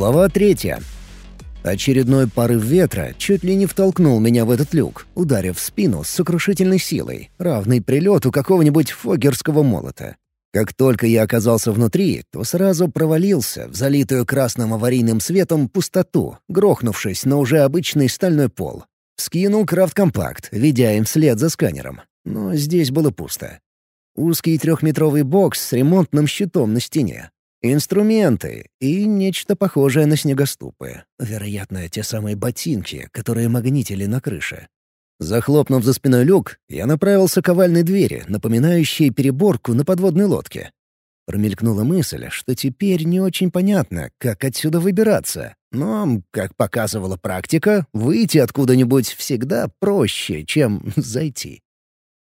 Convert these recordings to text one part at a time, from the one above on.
Глава третья. Очередной порыв ветра чуть ли не втолкнул меня в этот люк, ударив в спину с сокрушительной силой, равной прилету какого-нибудь фогерского молота. Как только я оказался внутри, то сразу провалился в залитую красным аварийным светом пустоту, грохнувшись на уже обычный стальной пол. Скинул крафт-компакт, ведя им вслед за сканером. Но здесь было пусто. Узкий трехметровый бокс с ремонтным щитом на стене. Инструменты и нечто похожее на снегоступы. Вероятно, те самые ботинки, которые магнитили на крыше. Захлопнув за спиной люк, я направился к овальной двери, напоминающей переборку на подводной лодке. Промелькнула мысль, что теперь не очень понятно, как отсюда выбираться. Но, как показывала практика, выйти откуда-нибудь всегда проще, чем зайти.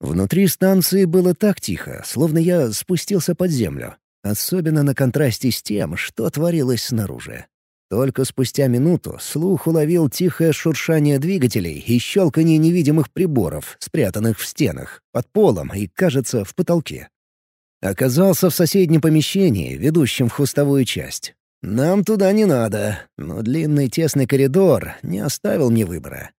Внутри станции было так тихо, словно я спустился под землю. Особенно на контрасте с тем, что творилось снаружи. Только спустя минуту слух уловил тихое шуршание двигателей и щелканье невидимых приборов, спрятанных в стенах, под полом и, кажется, в потолке. Оказался в соседнем помещении, ведущем в хвостовую часть. Нам туда не надо, но длинный тесный коридор не оставил мне выбора.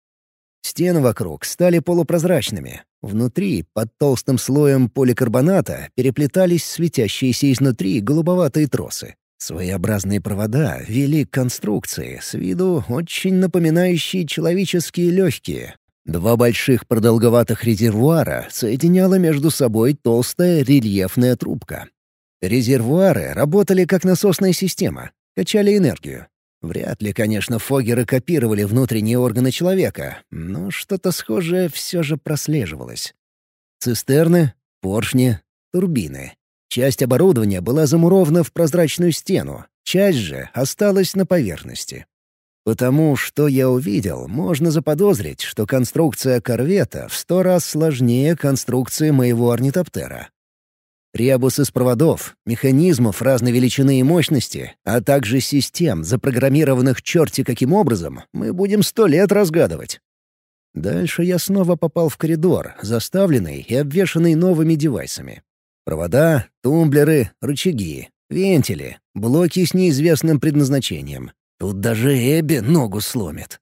Стены вокруг стали полупрозрачными. Внутри, под толстым слоем поликарбоната, переплетались светящиеся изнутри голубоватые тросы. Своеобразные провода вели к конструкции, с виду очень напоминающие человеческие легкие. Два больших продолговатых резервуара соединяла между собой толстая рельефная трубка. Резервуары работали как насосная система, качали энергию. Вряд ли, конечно, Фогеры копировали внутренние органы человека, но что-то схожее все же прослеживалось. Цистерны, поршни, турбины. Часть оборудования была замурована в прозрачную стену, часть же осталась на поверхности. Потому что я увидел, можно заподозрить, что конструкция корвета в сто раз сложнее конструкции моего орнитоптера. Ребус из проводов, механизмов разной величины и мощности, а также систем, запрограммированных черти каким образом, мы будем сто лет разгадывать. Дальше я снова попал в коридор, заставленный и обвешанный новыми девайсами. Провода, тумблеры, рычаги, вентили, блоки с неизвестным предназначением. Тут даже Эбби ногу сломит.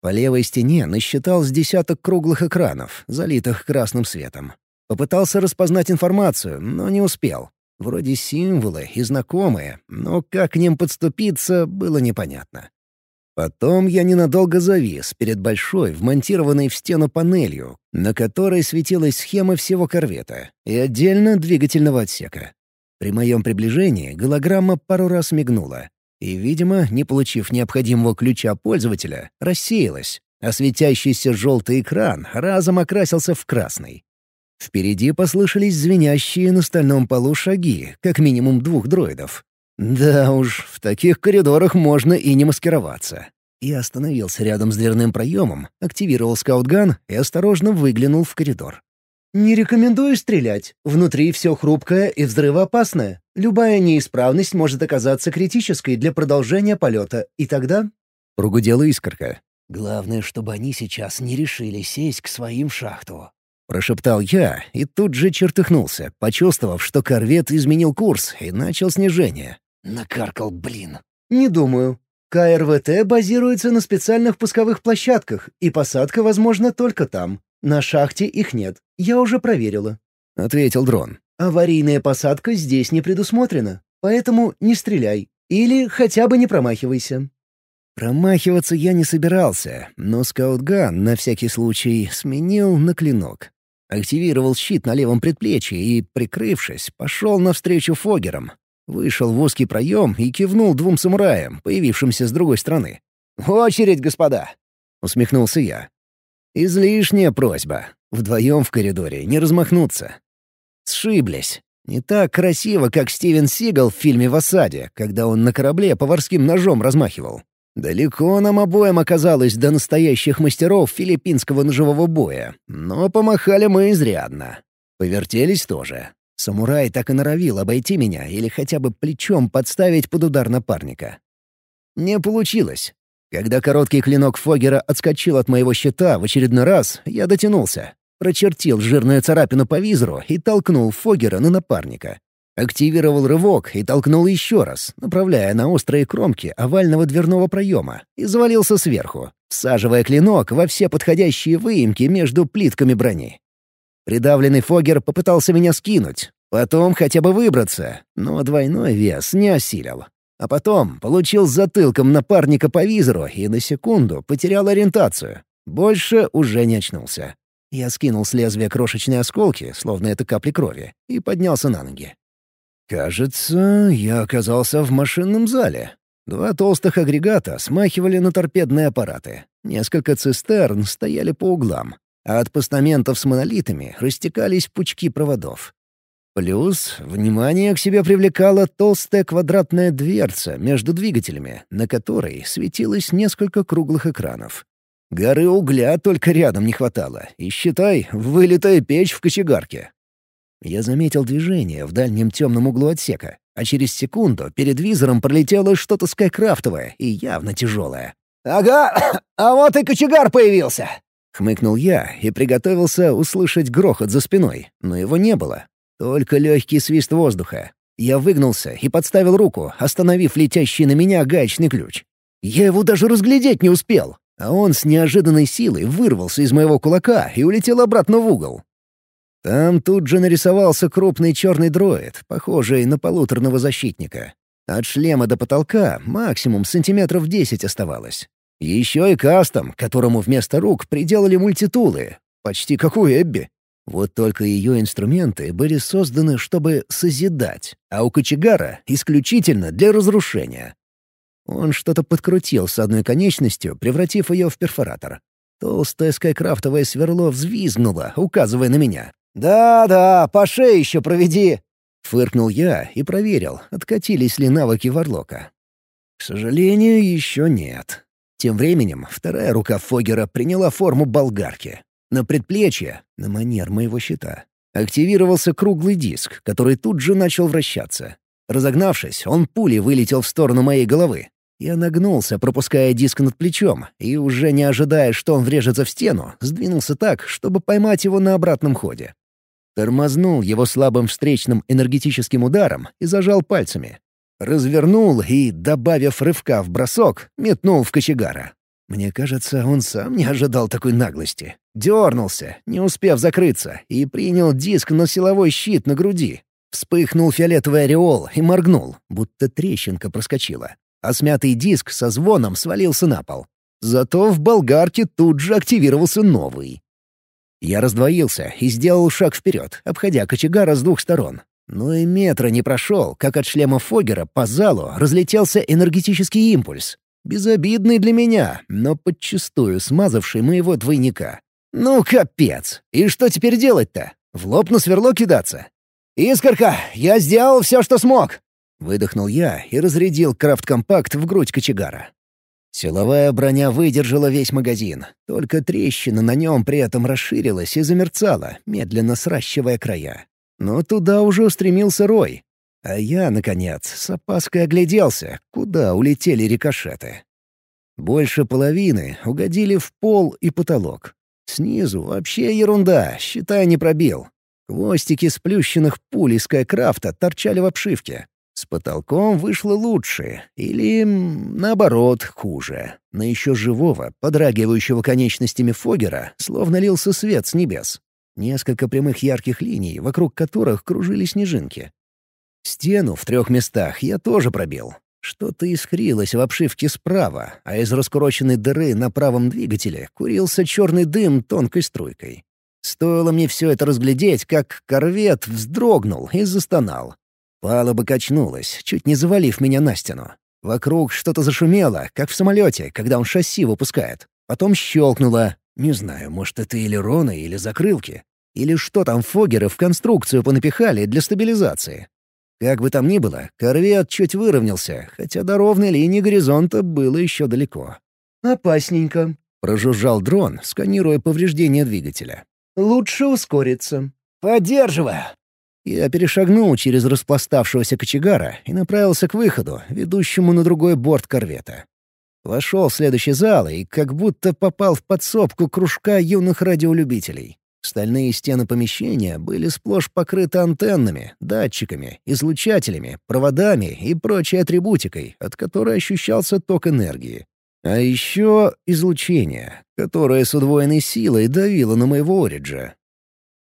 По левой стене насчитал с десяток круглых экранов, залитых красным светом. Попытался распознать информацию, но не успел. Вроде символы и знакомые, но как к ним подступиться, было непонятно. Потом я ненадолго завис перед большой, вмонтированной в стену панелью, на которой светилась схема всего корвета и отдельно двигательного отсека. При моем приближении голограмма пару раз мигнула и, видимо, не получив необходимого ключа пользователя, рассеялась, а светящийся желтый экран разом окрасился в красный. Впереди послышались звенящие на стальном полу шаги, как минимум двух дроидов. Да уж, в таких коридорах можно и не маскироваться. Я остановился рядом с дверным проемом, активировал скаутган и осторожно выглянул в коридор. «Не рекомендую стрелять. Внутри все хрупкое и взрывоопасное. Любая неисправность может оказаться критической для продолжения полета, и тогда...» Прогудела искорка. «Главное, чтобы они сейчас не решили сесть к своим шахту. Прошептал я и тут же чертыхнулся, почувствовав, что корвет изменил курс и начал снижение. Накаркал, блин. «Не думаю. КРВТ базируется на специальных пусковых площадках, и посадка возможна только там. На шахте их нет. Я уже проверила», — ответил дрон. «Аварийная посадка здесь не предусмотрена, поэтому не стреляй. Или хотя бы не промахивайся». Промахиваться я не собирался, но скаутган на всякий случай сменил на клинок. Активировал щит на левом предплечье и, прикрывшись, пошел навстречу Фогерам. Вышел в узкий проем и кивнул двум самураям, появившимся с другой стороны. «Очередь, господа!» — усмехнулся я. «Излишняя просьба. Вдвоем в коридоре не размахнуться». Сшиблись. Не так красиво, как Стивен Сигал в фильме «В осаде», когда он на корабле поварским ножом размахивал. Далеко нам обоим оказалось до настоящих мастеров филиппинского ножевого боя, но помахали мы изрядно. Повертелись тоже. Самурай так и норовил обойти меня или хотя бы плечом подставить под удар напарника. Не получилось. Когда короткий клинок Фогера отскочил от моего щита в очередной раз, я дотянулся, прочертил жирную царапину по визору и толкнул Фогера на напарника. Активировал рывок и толкнул еще раз, направляя на острые кромки овального дверного проема, и завалился сверху, всаживая клинок во все подходящие выемки между плитками брони. Придавленный Фогер попытался меня скинуть, потом хотя бы выбраться, но двойной вес не осилил. А потом получил затылком напарника по визору и на секунду потерял ориентацию. Больше уже не очнулся. Я скинул с лезвия крошечные осколки, словно это капли крови, и поднялся на ноги. Кажется, я оказался в машинном зале. Два толстых агрегата смахивали на торпедные аппараты. Несколько цистерн стояли по углам, а от постаментов с монолитами растекались пучки проводов. Плюс внимание к себе привлекала толстая квадратная дверца между двигателями, на которой светилось несколько круглых экранов. Горы угля только рядом не хватало, и, считай, вылитая печь в кочегарке. Я заметил движение в дальнем темном углу отсека, а через секунду перед визором пролетело что-то скайкрафтовое и явно тяжелое. «Ага, а вот и кочегар появился!» Хмыкнул я и приготовился услышать грохот за спиной, но его не было. Только легкий свист воздуха. Я выгнулся и подставил руку, остановив летящий на меня гаечный ключ. Я его даже разглядеть не успел, а он с неожиданной силой вырвался из моего кулака и улетел обратно в угол. Там тут же нарисовался крупный черный дроид, похожий на полуторного защитника. От шлема до потолка максимум сантиметров десять оставалось. Еще и кастом, которому вместо рук приделали мультитулы, почти как у Эбби. Вот только ее инструменты были созданы, чтобы созидать, а у кочегара — исключительно для разрушения. Он что-то подкрутил с одной конечностью, превратив ее в перфоратор. Толстое скайкрафтовое сверло взвизгнуло, указывая на меня. «Да-да, по шее еще проведи!» Фыркнул я и проверил, откатились ли навыки Варлока. К сожалению, еще нет. Тем временем вторая рука Фогера приняла форму болгарки. На предплечье, на манер моего щита, активировался круглый диск, который тут же начал вращаться. Разогнавшись, он пулей вылетел в сторону моей головы. Я нагнулся, пропуская диск над плечом, и, уже не ожидая, что он врежется в стену, сдвинулся так, чтобы поймать его на обратном ходе. Тормознул его слабым встречным энергетическим ударом и зажал пальцами. Развернул и, добавив рывка в бросок, метнул в кочегара. Мне кажется, он сам не ожидал такой наглости. Дернулся, не успев закрыться, и принял диск на силовой щит на груди. Вспыхнул фиолетовый ореол и моргнул, будто трещинка проскочила. А смятый диск со звоном свалился на пол. Зато в болгарке тут же активировался новый. Я раздвоился и сделал шаг вперед, обходя кочегара с двух сторон. Но и метра не прошел, как от шлема Фогера по залу разлетелся энергетический импульс. Безобидный для меня, но подчистую смазавший моего двойника. Ну, капец! И что теперь делать-то? В лоб на сверло кидаться? «Искорка, я сделал все, что смог!» Выдохнул я и разрядил крафт-компакт в грудь кочегара. Силовая броня выдержала весь магазин, только трещина на нем при этом расширилась и замерцала, медленно сращивая края. Но туда уже устремился Рой. А я, наконец, с опаской огляделся, куда улетели рикошеты. Больше половины угодили в пол и потолок. Снизу вообще ерунда, считай, не пробил. Хвостики сплющенных пуль из Скайкрафта торчали в обшивке. С потолком вышло лучше, или, наоборот, хуже. На еще живого, подрагивающего конечностями Фогера, словно лился свет с небес. Несколько прямых ярких линий, вокруг которых кружили снежинки. Стену в трех местах я тоже пробил. Что-то искрилось в обшивке справа, а из раскуроченной дыры на правом двигателе курился черный дым тонкой струйкой. Стоило мне все это разглядеть, как корвет вздрогнул и застонал. Палуба качнулась, чуть не завалив меня на стену. Вокруг что-то зашумело, как в самолете, когда он шасси выпускает. Потом щелкнуло. Не знаю, может, это или роны, или закрылки. Или что там фогеры в конструкцию понапихали для стабилизации. Как бы там ни было, корвет чуть выровнялся, хотя до ровной линии горизонта было еще далеко. «Опасненько», — прожужжал дрон, сканируя повреждения двигателя. «Лучше ускориться». «Поддерживаю», я перешагнул через распластавшегося кочегара и направился к выходу, ведущему на другой борт корвета. Вошел в следующий зал и как будто попал в подсобку кружка юных радиолюбителей. Стальные стены помещения были сплошь покрыты антеннами, датчиками, излучателями, проводами и прочей атрибутикой, от которой ощущался ток энергии. А еще излучение, которое с удвоенной силой давило на моего Ориджа.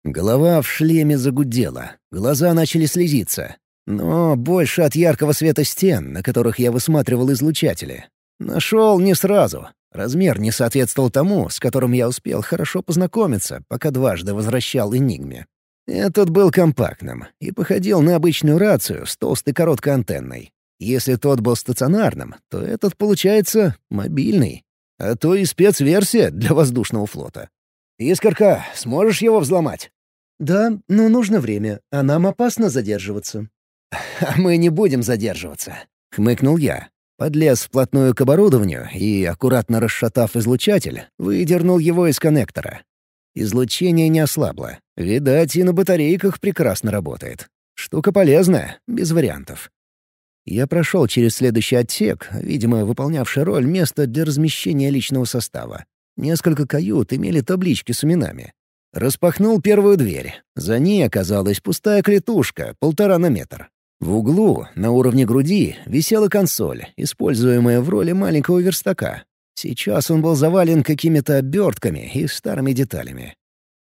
Голова в шлеме загудела, глаза начали слезиться. Но больше от яркого света стен, на которых я высматривал излучатели. Нашел не сразу. Размер не соответствовал тому, с которым я успел хорошо познакомиться, пока дважды возвращал Энигме. Этот был компактным и походил на обычную рацию с толстой короткой антенной. Если тот был стационарным, то этот, получается, мобильный. А то и спецверсия для воздушного флота. «Искорка, сможешь его взломать?» «Да, но нужно время, а нам опасно задерживаться». «А мы не будем задерживаться», — хмыкнул я. Подлез вплотную к оборудованию и, аккуратно расшатав излучатель, выдернул его из коннектора. Излучение не ослабло. Видать, и на батарейках прекрасно работает. Штука полезная, без вариантов. Я прошел через следующий отсек, видимо, выполнявший роль места для размещения личного состава. Несколько кают имели таблички с именами. Распахнул первую дверь. За ней оказалась пустая клетушка, полтора на метр. В углу, на уровне груди, висела консоль, используемая в роли маленького верстака. Сейчас он был завален какими-то обертками и старыми деталями.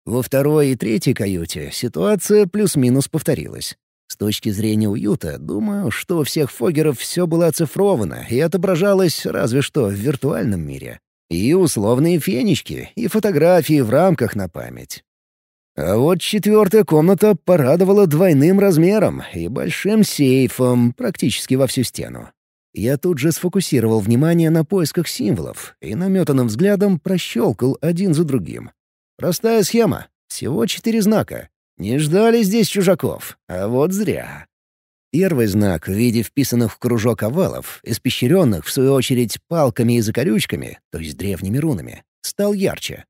Во второй и третьей каюте ситуация плюс-минус повторилась. С точки зрения уюта, думаю, что у всех фогеров все было оцифровано и отображалось разве что в виртуальном мире. И условные фенечки, и фотографии в рамках на память. А вот четвертая комната порадовала двойным размером и большим сейфом практически во всю стену. Я тут же сфокусировал внимание на поисках символов и наметанным взглядом прощелкал один за другим. Простая схема. Всего четыре знака. Не ждали здесь чужаков, а вот зря. Первый знак в виде вписанных в кружок овалов, испещренных, в свою очередь, палками и закорючками, то есть древними рунами, стал ярче.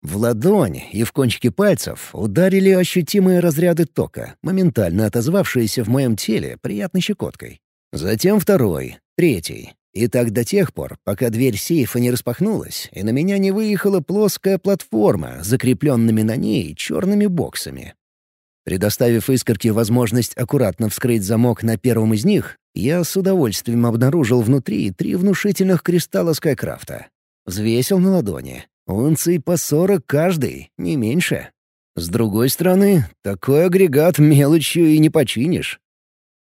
В ладонь и в кончики пальцев ударили ощутимые разряды тока, моментально отозвавшиеся в моем теле приятной щекоткой. Затем второй, третий. И так до тех пор, пока дверь сейфа не распахнулась, и на меня не выехала плоская платформа, закрепленными на ней черными боксами. Предоставив искорке возможность аккуратно вскрыть замок на первом из них, я с удовольствием обнаружил внутри три внушительных кристалла Скайкрафта. Взвесил на ладони. Унций по сорок каждый, не меньше. С другой стороны, такой агрегат мелочью и не починишь.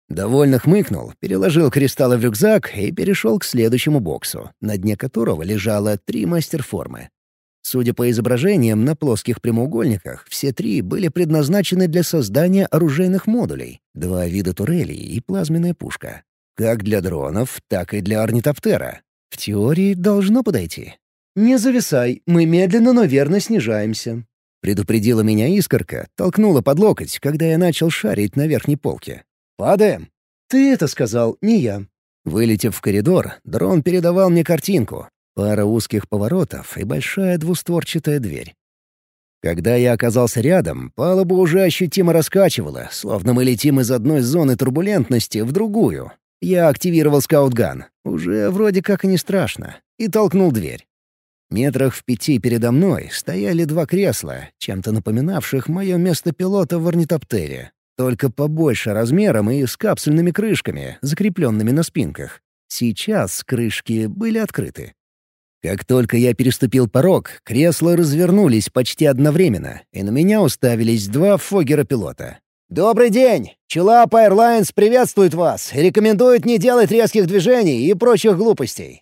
Довольно хмыкнул, переложил кристаллы в рюкзак и перешел к следующему боксу, на дне которого лежало три мастер-формы. Судя по изображениям на плоских прямоугольниках, все три были предназначены для создания оружейных модулей, два вида турелей и плазменная пушка. Как для дронов, так и для орнитоптера. В теории должно подойти. «Не зависай, мы медленно, но верно снижаемся», — предупредила меня искорка, толкнула под локоть, когда я начал шарить на верхней полке. «Падаем!» «Ты это сказал, не я». Вылетев в коридор, дрон передавал мне картинку. Пара узких поворотов и большая двустворчатая дверь. Когда я оказался рядом, палуба уже ощутимо раскачивала, словно мы летим из одной зоны турбулентности в другую. Я активировал скаутган, уже вроде как и не страшно, и толкнул дверь. Метрах в пяти передо мной стояли два кресла, чем-то напоминавших мое место пилота в орнитоптере, только побольше размером и с капсульными крышками, закрепленными на спинках. Сейчас крышки были открыты. Как только я переступил порог, кресла развернулись почти одновременно, и на меня уставились два фогера-пилота. «Добрый день! Чулап Airlines приветствует вас и рекомендует не делать резких движений и прочих глупостей.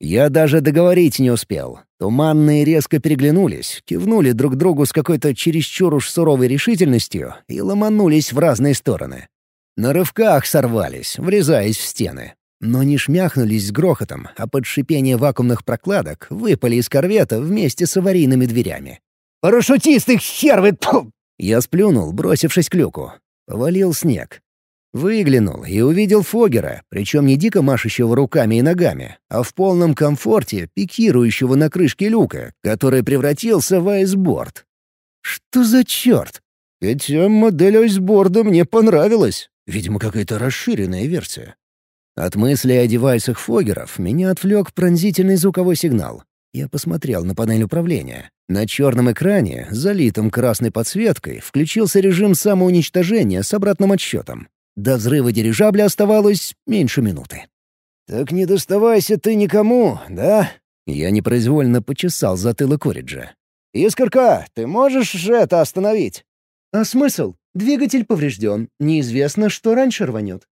Я даже договорить не успел. Туманные резко переглянулись, кивнули друг другу с какой-то чересчур уж суровой решительностью и ломанулись в разные стороны. На рывках сорвались, врезаясь в стены. Но не шмяхнулись с грохотом, а под шипение вакуумных прокладок выпали из корвета вместе с аварийными дверями. «Парашютисты, хер вы!» Я сплюнул, бросившись к люку. Повалил снег. Выглянул и увидел Фогера, причем не дико машущего руками и ногами, а в полном комфорте пикирующего на крышке люка, который превратился в айсборд. Что за черт? Хотя модель айсборда мне понравилась. Видимо, какая-то расширенная версия. От мысли о девайсах Фогеров меня отвлек пронзительный звуковой сигнал. Я посмотрел на панель управления. На черном экране, залитом красной подсветкой, включился режим самоуничтожения с обратным отсчетом. До взрыва дирижабля оставалось меньше минуты. «Так не доставайся ты никому, да?» Я непроизвольно почесал затылок Ориджа. «Искорка, ты можешь же это остановить?» «А смысл? Двигатель поврежден. Неизвестно, что раньше рванет».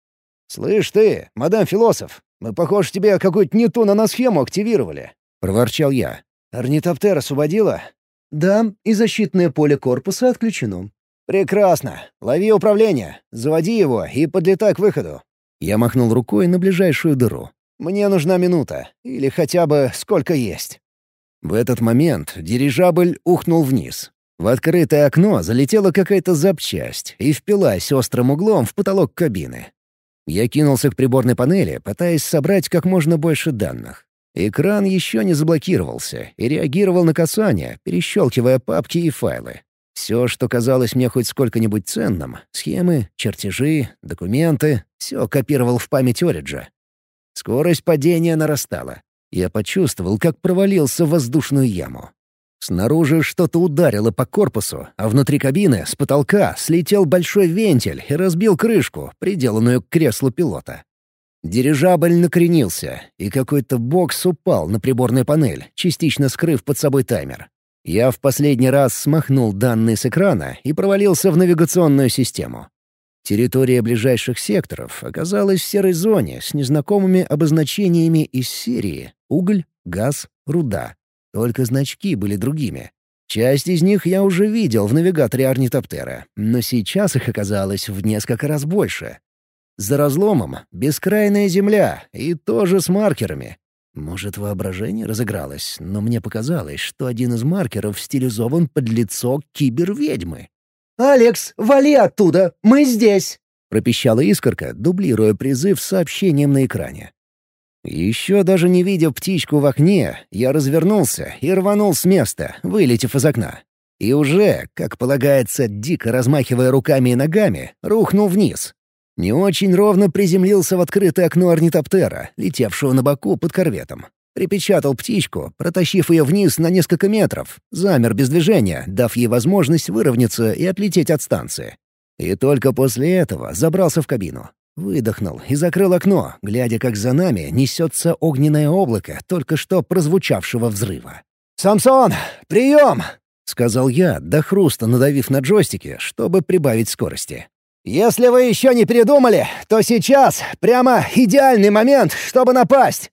«Слышь ты, мадам философ, мы, похоже, тебе какую-то не ту наносхему активировали». — проворчал я. «Орнитоптер освободила?» «Да, и защитное поле корпуса отключено». «Прекрасно. Лови управление. Заводи его и подлетай к выходу». Я махнул рукой на ближайшую дыру. «Мне нужна минута. Или хотя бы сколько есть». В этот момент дирижабль ухнул вниз. В открытое окно залетела какая-то запчасть и впилась острым углом в потолок кабины. Я кинулся к приборной панели, пытаясь собрать как можно больше данных. Экран еще не заблокировался и реагировал на касание, перещелкивая папки и файлы. Все, что казалось мне хоть сколько-нибудь ценным — схемы, чертежи, документы — все копировал в память Ориджа. Скорость падения нарастала. Я почувствовал, как провалился в воздушную яму. Снаружи что-то ударило по корпусу, а внутри кабины, с потолка, слетел большой вентиль и разбил крышку, приделанную к креслу пилота. Дирижабль накренился, и какой-то бокс упал на приборную панель, частично скрыв под собой таймер. Я в последний раз смахнул данные с экрана и провалился в навигационную систему. Территория ближайших секторов оказалась в серой зоне с незнакомыми обозначениями из серии «Уголь», «Газ», «Руда». Только значки были другими. Часть из них я уже видел в навигаторе орнитоптера, но сейчас их оказалось в несколько раз больше. За разломом — бескрайная земля, и тоже с маркерами. Может, воображение разыгралось, но мне показалось, что один из маркеров стилизован под лицо киберведьмы. «Алекс, вали оттуда! Мы здесь!» — пропищала искорка, дублируя призыв сообщением на экране. Еще даже не видя птичку в окне, я развернулся и рванул с места, вылетев из окна. И уже, как полагается, дико размахивая руками и ногами, рухнул вниз, не очень ровно приземлился в открытое окно орнитоптера, летевшего на боку под корветом. Припечатал птичку, протащив ее вниз на несколько метров, замер без движения, дав ей возможность выровняться и отлететь от станции. И только после этого забрался в кабину. Выдохнул и закрыл окно, глядя, как за нами несется огненное облако только что прозвучавшего взрыва. «Самсон, прием!» — сказал я, до хруста надавив на джойстике, чтобы прибавить скорости. «Если вы еще не передумали, то сейчас прямо идеальный момент, чтобы напасть!»